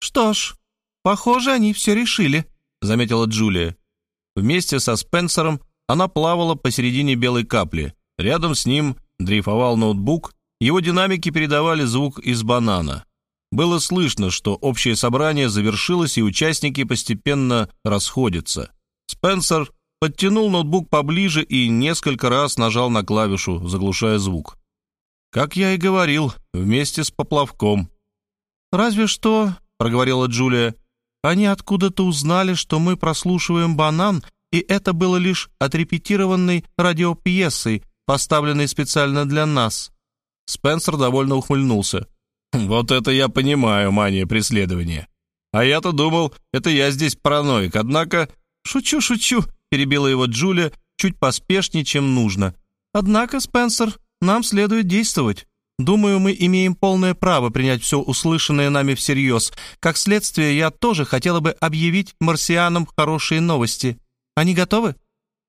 «Что ж, похоже, они все решили», — заметила Джулия. Вместе со Спенсером она плавала посередине белой капли. Рядом с ним дрейфовал ноутбук, его динамики передавали звук из банана. Было слышно, что общее собрание завершилось, и участники постепенно расходятся. Спенсер подтянул ноутбук поближе и несколько раз нажал на клавишу, заглушая звук. Как я и говорил, вместе с поплавком. «Разве что», — проговорила Джулия, — «они откуда-то узнали, что мы прослушиваем банан, и это было лишь отрепетированной радиопьесой, поставленной специально для нас». Спенсер довольно ухмыльнулся. «Вот это я понимаю, мания преследования. А я-то думал, это я здесь параноик, однако...» «Шучу, шучу», — перебила его Джулия чуть поспешнее, чем нужно. «Однако, Спенсер, нам следует действовать. Думаю, мы имеем полное право принять все услышанное нами всерьез. Как следствие, я тоже хотела бы объявить марсианам хорошие новости. Они готовы?»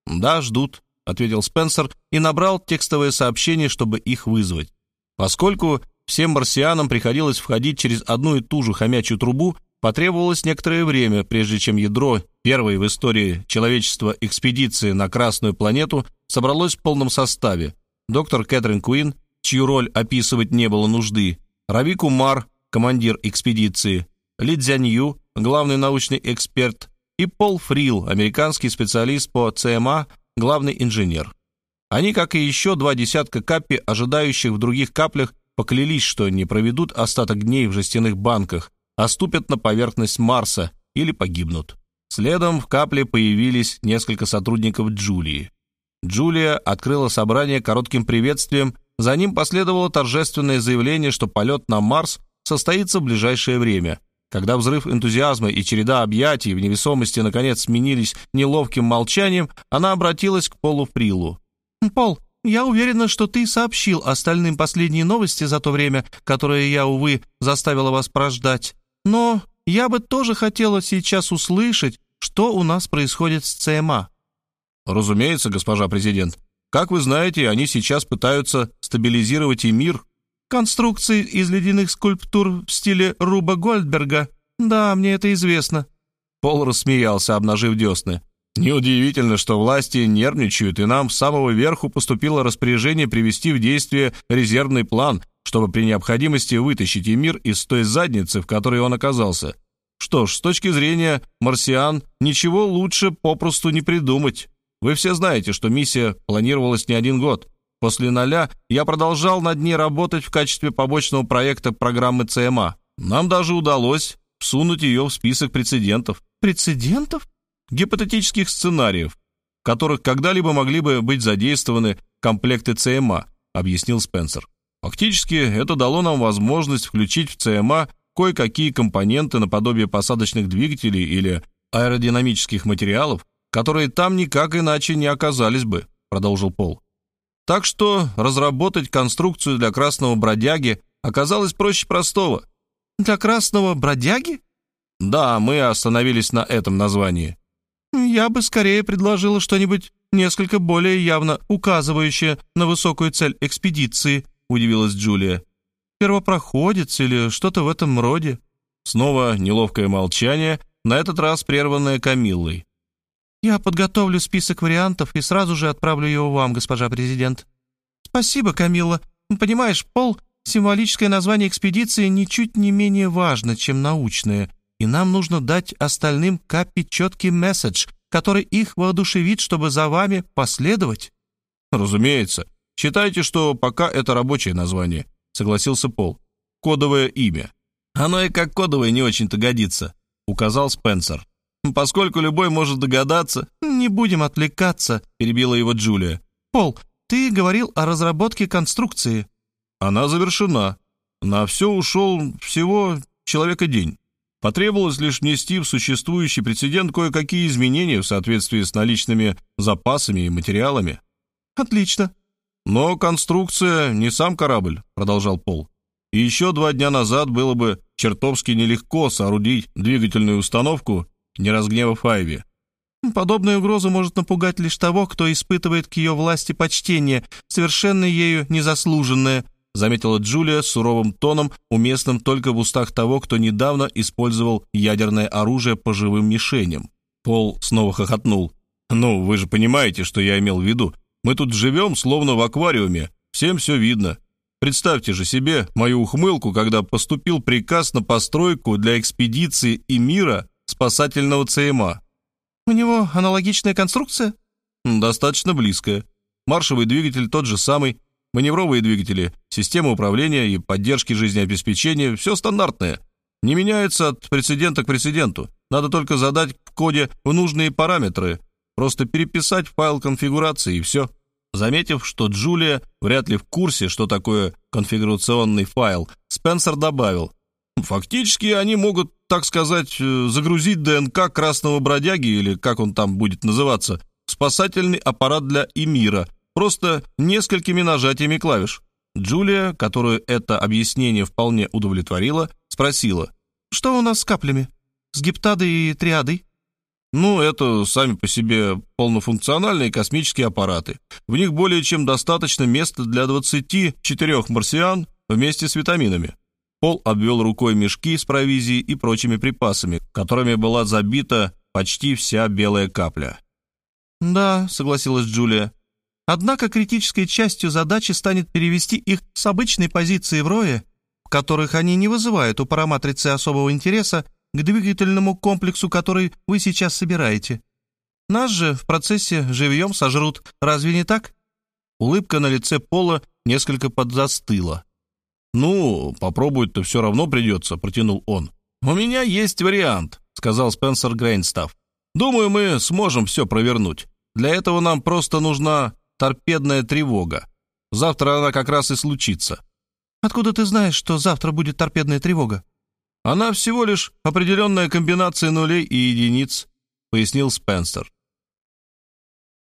«Да, ждут», — ответил Спенсер и набрал текстовое сообщение, чтобы их вызвать. Поскольку всем марсианам приходилось входить через одну и ту же хомячью трубу, потребовалось некоторое время, прежде чем ядро первой в истории человечества экспедиции на Красную планету собралось в полном составе. Доктор Кэтрин Куин, чью роль описывать не было нужды, Рави Кумар, командир экспедиции, Ли Цзянью, главный научный эксперт, и Пол Фрил, американский специалист по ЦМА, главный инженер. Они, как и еще два десятка капи, ожидающих в других каплях, поклялись, что не проведут остаток дней в жестяных банках, а ступят на поверхность Марса или погибнут. Следом в капле появились несколько сотрудников Джулии. Джулия открыла собрание коротким приветствием, за ним последовало торжественное заявление, что полет на Марс состоится в ближайшее время. Когда взрыв энтузиазма и череда объятий в невесомости наконец сменились неловким молчанием, она обратилась к Полу Фрилу. «Пол, я уверена, что ты сообщил остальным последние новости за то время, которое я, увы, заставила вас прождать. Но я бы тоже хотела сейчас услышать, что у нас происходит с ЦМА». «Разумеется, госпожа президент. Как вы знаете, они сейчас пытаются стабилизировать и мир». «Конструкции из ледяных скульптур в стиле Руба Гольдберга. Да, мне это известно». Пол рассмеялся, обнажив десны. Неудивительно, что власти нервничают, и нам с самого верху поступило распоряжение привести в действие резервный план, чтобы при необходимости вытащить Эмир из той задницы, в которой он оказался. Что ж, с точки зрения марсиан, ничего лучше попросту не придумать. Вы все знаете, что миссия планировалась не один год. После ноля я продолжал над ней работать в качестве побочного проекта программы ЦМА. Нам даже удалось всунуть ее в список прецедентов. Прецедентов? Гипотетических сценариев, в которых когда-либо могли бы быть задействованы комплекты ЦМА, объяснил Спенсер. Фактически, это дало нам возможность включить в ЦМА кое-какие компоненты наподобие посадочных двигателей или аэродинамических материалов, которые там никак иначе не оказались бы, продолжил Пол. Так что разработать конструкцию для красного бродяги оказалось проще простого. Для красного бродяги? Да, мы остановились на этом названии. Я бы скорее предложила что-нибудь несколько более явно указывающее на высокую цель экспедиции, удивилась Джулия. Первопроходец или что-то в этом роде. Снова неловкое молчание, на этот раз прерванное Камиллой. «Я подготовлю список вариантов и сразу же отправлю его вам, госпожа президент». «Спасибо, Камилла. Понимаешь, Пол, символическое название экспедиции ничуть не менее важно, чем научное, и нам нужно дать остальным Каппи четкий месседж, который их воодушевит, чтобы за вами последовать». «Разумеется. Считайте, что пока это рабочее название», — согласился Пол. «Кодовое имя». «Оно и как кодовое не очень-то годится», — указал Спенсер. Поскольку любой может догадаться... «Не будем отвлекаться», — перебила его Джулия. «Пол, ты говорил о разработке конструкции». «Она завершена. На все ушел всего человека день. Потребовалось лишь внести в существующий прецедент кое-какие изменения в соответствии с наличными запасами и материалами». «Отлично». «Но конструкция не сам корабль», — продолжал Пол. «И еще два дня назад было бы чертовски нелегко соорудить двигательную установку не разгневав Айви. Подобная угроза может напугать лишь того, кто испытывает к ее власти почтение, совершенно ею незаслуженное, заметила Джулия суровым тоном, уместным только в устах того, кто недавно использовал ядерное оружие по живым мишеням. Пол снова хохотнул. «Ну, вы же понимаете, что я имел в виду. Мы тут живем, словно в аквариуме. Всем все видно. Представьте же себе мою ухмылку, когда поступил приказ на постройку для экспедиции и мира спасательного ЦМА. У него аналогичная конструкция? Достаточно близкая. Маршевый двигатель тот же самый, маневровые двигатели, система управления и поддержки жизнеобеспечения – все стандартное. Не меняется от прецедента к прецеденту. Надо только задать в коде нужные параметры, просто переписать файл конфигурации и все. Заметив, что Джулия вряд ли в курсе, что такое конфигурационный файл, Спенсер добавил, «Фактически они могут, так сказать, э, загрузить ДНК красного бродяги, или как он там будет называться, в спасательный аппарат для Эмира, просто несколькими нажатиями клавиш». Джулия, которую это объяснение вполне удовлетворило, спросила, «Что у нас с каплями? С гептадой и триадой?» Ну, это сами по себе полнофункциональные космические аппараты. В них более чем достаточно места для 24 марсиан вместе с витаминами. Пол обвел рукой мешки с провизией и прочими припасами, которыми была забита почти вся белая капля. «Да», — согласилась Джулия. «Однако критической частью задачи станет перевести их с обычной позиции в рое, в которых они не вызывают у параматрицы особого интереса, к двигательному комплексу, который вы сейчас собираете. Нас же в процессе живьем сожрут, разве не так?» Улыбка на лице Пола несколько подзастыла. «Ну, попробовать-то все равно придется», — протянул он. «У меня есть вариант», — сказал Спенсер Грейнстав. «Думаю, мы сможем все провернуть. Для этого нам просто нужна торпедная тревога. Завтра она как раз и случится». «Откуда ты знаешь, что завтра будет торпедная тревога?» Она всего лишь определенная комбинация нулей и единиц, пояснил Спенсер.